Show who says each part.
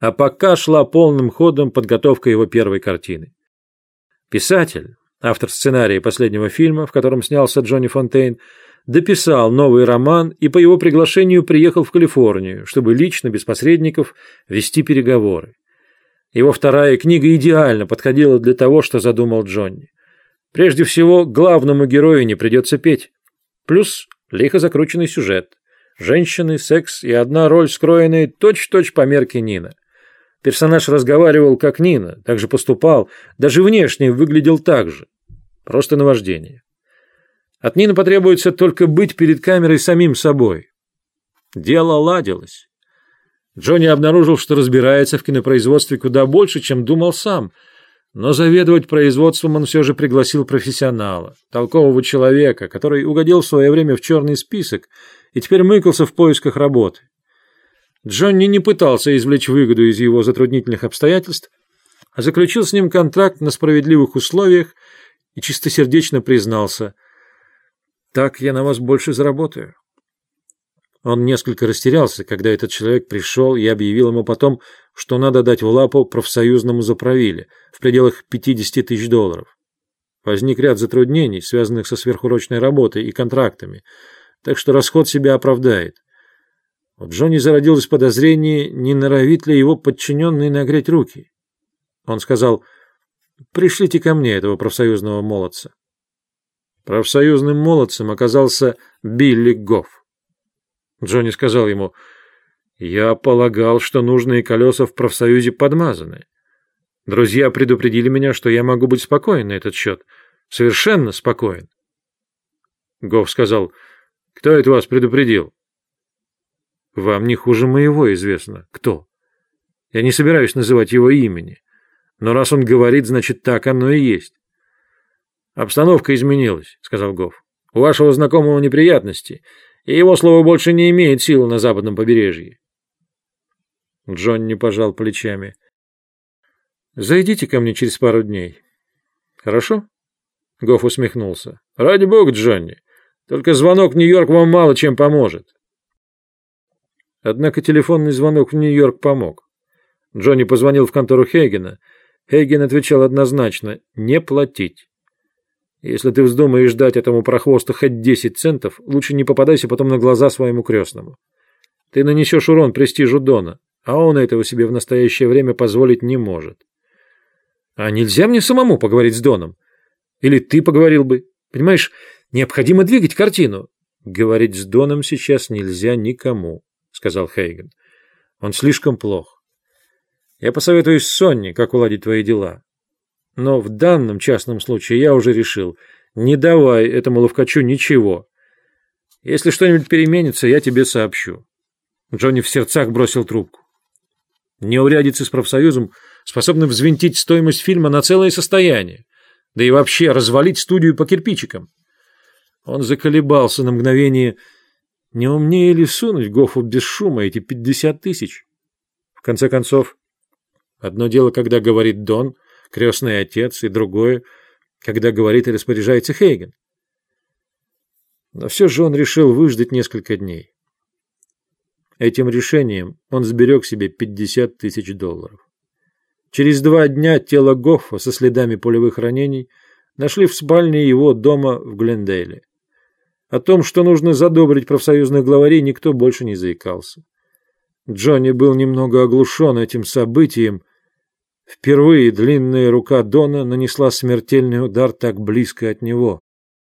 Speaker 1: А пока шла полным ходом подготовка его первой картины. Писатель, автор сценария последнего фильма, в котором снялся Джонни Фонтейн, дописал новый роман и по его приглашению приехал в Калифорнию, чтобы лично, без посредников, вести переговоры. Его вторая книга идеально подходила для того, что задумал Джонни. Прежде всего, главному герою не придется петь. Плюс лихо закрученный сюжет. Женщины, секс и одна роль, скроенная точь-в-точь по мерке Нина. Персонаж разговаривал как Нина, так же поступал, даже внешне выглядел так же. Просто наваждение. От Нины потребуется только быть перед камерой самим собой. Дело ладилось. Джонни обнаружил, что разбирается в кинопроизводстве куда больше, чем думал сам. Но заведовать производством он все же пригласил профессионала, толкового человека, который угодил в свое время в черный список и теперь мыкался в поисках работы. Джонни не пытался извлечь выгоду из его затруднительных обстоятельств, а заключил с ним контракт на справедливых условиях и чистосердечно признался «Так я на вас больше заработаю». Он несколько растерялся, когда этот человек пришел и объявил ему потом, что надо дать в лапу профсоюзному заправиле в пределах 50 тысяч долларов. Возник ряд затруднений, связанных со сверхурочной работой и контрактами, так что расход себя оправдает. У Джонни зародилось подозрение, не норовит ли его подчиненный нагреть руки. Он сказал, «Пришлите ко мне этого профсоюзного молодца». Профсоюзным молодцем оказался Билли Гофф. Джонни сказал ему, «Я полагал, что нужные колеса в профсоюзе подмазаны. Друзья предупредили меня, что я могу быть спокоен на этот счет. Совершенно спокоен». Гофф сказал, «Кто это вас предупредил?» «Вам не хуже моего известно. Кто?» «Я не собираюсь называть его имени. Но раз он говорит, значит, так оно и есть». «Обстановка изменилась», — сказал Гофф. «У вашего знакомого неприятности» и его слово больше не имеет силы на западном побережье. Джонни пожал плечами. «Зайдите ко мне через пару дней. Хорошо?» Гофф усмехнулся. «Ради бога, Джонни. Только звонок в Нью-Йорк вам мало чем поможет». Однако телефонный звонок в Нью-Йорк помог. Джонни позвонил в контору Хейгена. Хейген отвечал однозначно «не платить». Если ты вздумаешь дать этому прохвосту хоть десять центов, лучше не попадайся потом на глаза своему крестному. Ты нанесешь урон престижу Дона, а он этого себе в настоящее время позволить не может. А нельзя мне самому поговорить с Доном? Или ты поговорил бы? Понимаешь, необходимо двигать картину. Говорить с Доном сейчас нельзя никому, сказал Хейген. Он слишком плох. Я посоветуюсь с Сонни, как уладить твои дела. Но в данном частном случае я уже решил, не давай этому ловкачу ничего. Если что-нибудь переменится, я тебе сообщу. Джонни в сердцах бросил трубку. Неурядицы с профсоюзом способны взвинтить стоимость фильма на целое состояние, да и вообще развалить студию по кирпичикам. Он заколебался на мгновение, не умнее ли сунуть Гофу без шума эти пятьдесят тысяч? В конце концов, одно дело, когда говорит Дон — крестный отец, и другое, когда говорит и распоряжается Хейген. Но все же он решил выждать несколько дней. Этим решением он сберег себе 50 тысяч долларов. Через два дня тело Гоффа со следами пулевых ранений нашли в спальне его дома в Глендейле. О том, что нужно задобрить профсоюзных главарей, никто больше не заикался. Джонни был немного оглушен этим событием Впервые длинная рука Дона нанесла смертельный удар так близко от него.